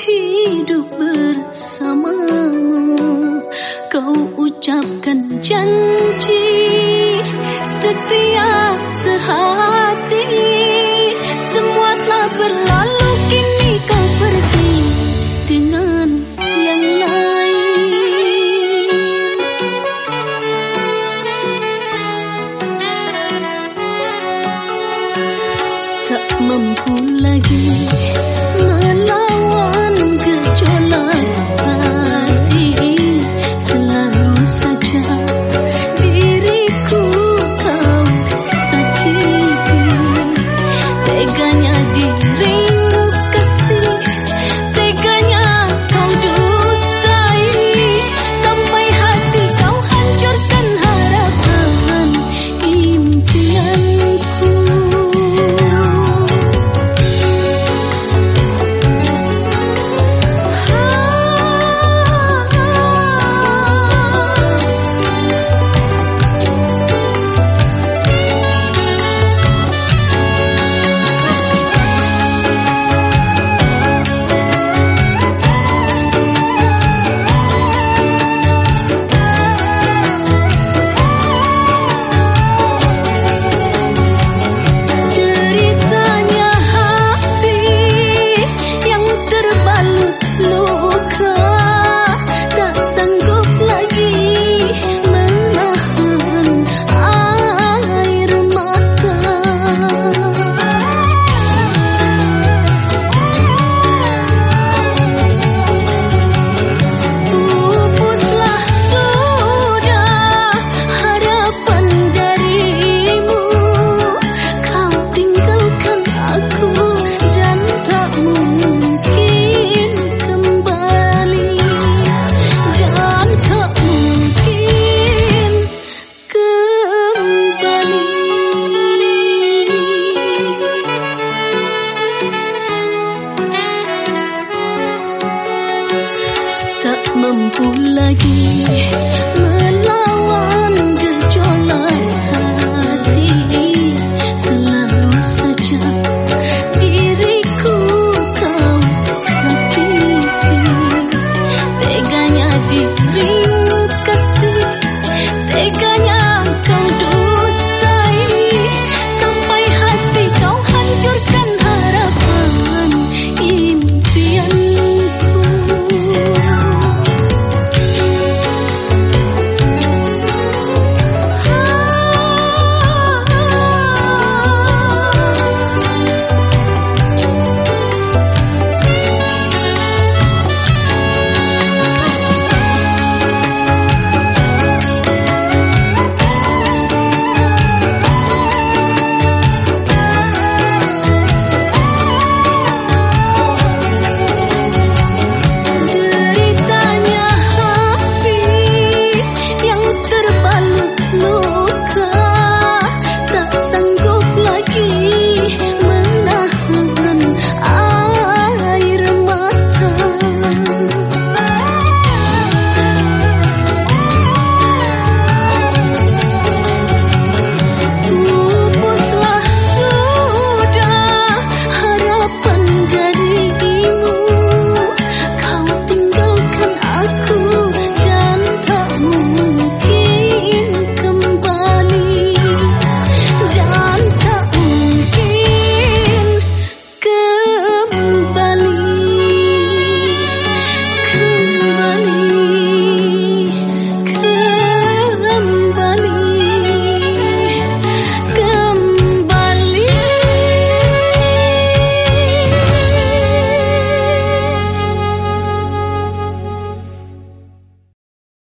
hidup bersamamu. Kau ucapkan janji setia sehat